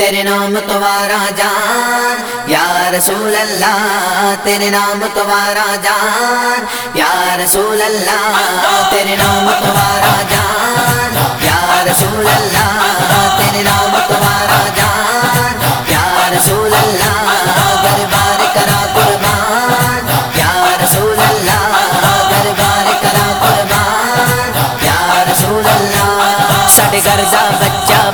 تیرے نام تمہارا جان، یا رسول اللہ، تیرے نام تمہارا جان، یا رسول اللہ، تیرے نام تمہارا جان۔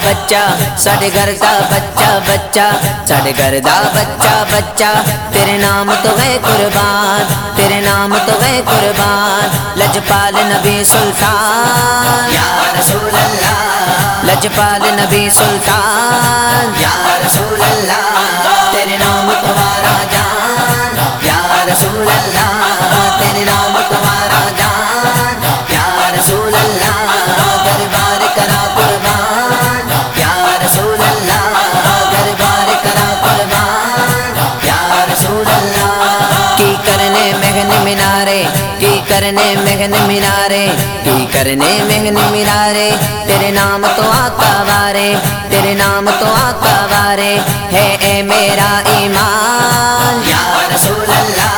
بچہ ساڈے گھر دا بچہ بچہ ساڈے گھر دا بچہ بچہ تیرے نام تو ہے قربان تیرے نام تو ہے قربان لجپال نبی سلطان یا رسول اللہ لجپال نبی سلطان یا رسول اللہ تیرے نام تمہارا مینارے، کی کرنے مہن مینارے، کی کرنے مہن مینارے، تیرے نام تو آقا وارے، تیرے نام تو آقا وارے، ہے اے میرا ایمان، یا رسول اللہ،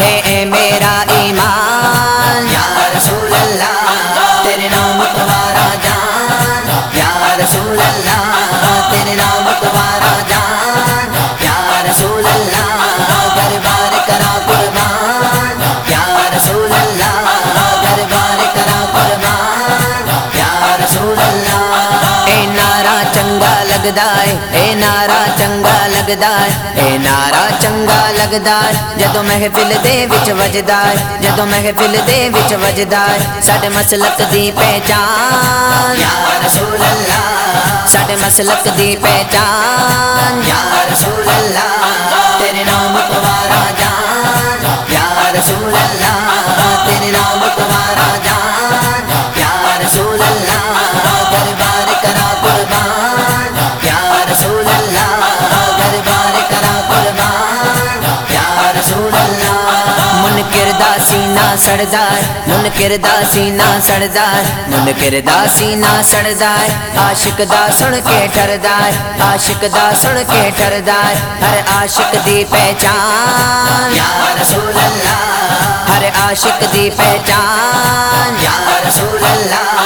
ہے اے میرا ایمان، یا رسول اللہ، تیرے نام تمہارا جان، یا رسول اللہ، تیرے نام تمہارا لگدا ہے اے نارا چنگا لگدا ہے اے نارا چنگا لگدا ہے جدوں محفل دے وچ وجدا ہے جدوں محفل دے وچ وجدا ہے ساڈے مسلک دی پہچان یا رسول اللہ ساڈے مسلک دی پہچان یا رسول اللہ سینہ سڑدا ہے منکر دا سینہ سڑدا ہے منکر دا سینہ سڑدا ہے عاشق دا سن کے ٹردا ہے عاشق دا سن کے ٹردا ہے ہر عاشق دی پہچان۔ یا رسول اللہ۔ ہر عاشق دی پہچان۔ یا رسول اللہ۔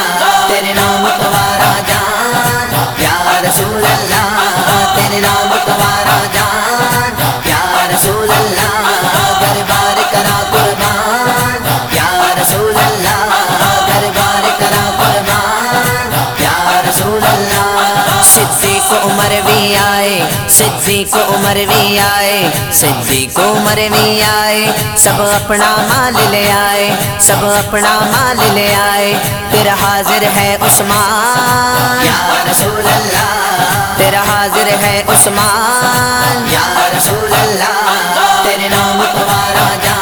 صدیق عمر بھی آئے صدیق عمر بھی آئے صدیق عمر بھی آئے سب اپنا مال لے آئے سب اپنا مال لے آئے تیرا حاضر ہے عثمان یا رسول اللہ تیرا حاضر ہے عثمان یا رسول اللہ تیرے نام تمہارا جان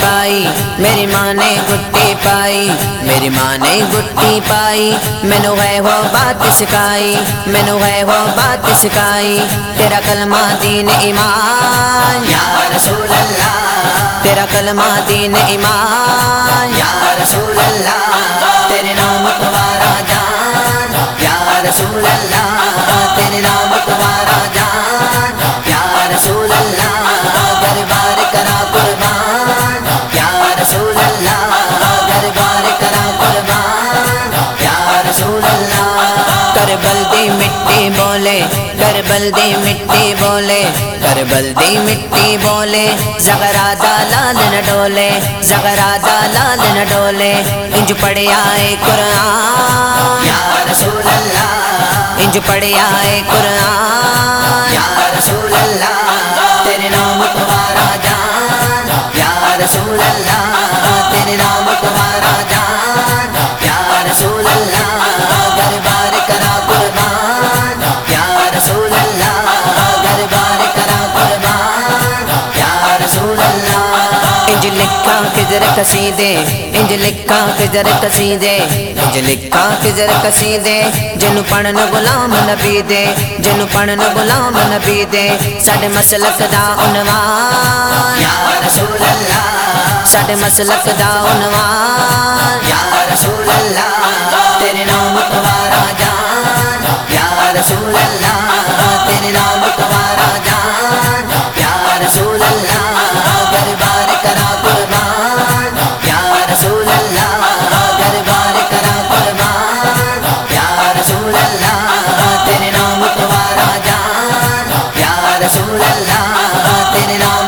پائی۔ میری ماں نے گٹی پائی۔ میری ماں نے گٹی پائی۔ مینو ہے وہ بات سکھائی۔ مینو ہے وہ بات سکھائی۔ تیرا کلمہ دین ایمان۔ یا رسول اللہ۔ تیرا کلمہ دین ایمان۔ یا رسول اللہ۔ بولے کربل دی مٹی بولے کربل دی مٹی بولے زغرا دا لال نہ ڈولے زغرا دا لال نہ ڈولے۔ انج پڑھیا اے قرآن۔ یا رسول اللہ انج پڑھیا اے قرآن۔ یا رسول اللہ تیرے نام تمہارا جان۔ یا رسول اللہ تیرے نام انج لکھا کہ کجر کسیدے انج لکھا کجر کسیدے انج لکھا کجر کسیدے جنو پڑھن غلام نبی دے جنو پڑھن غلام نبی دے ساڈے مسلک دا عنوان۔ یا رسول اللہ۔ ساڈے مسلک دا عنوان۔ یا رسول اللہ۔ تیرے نام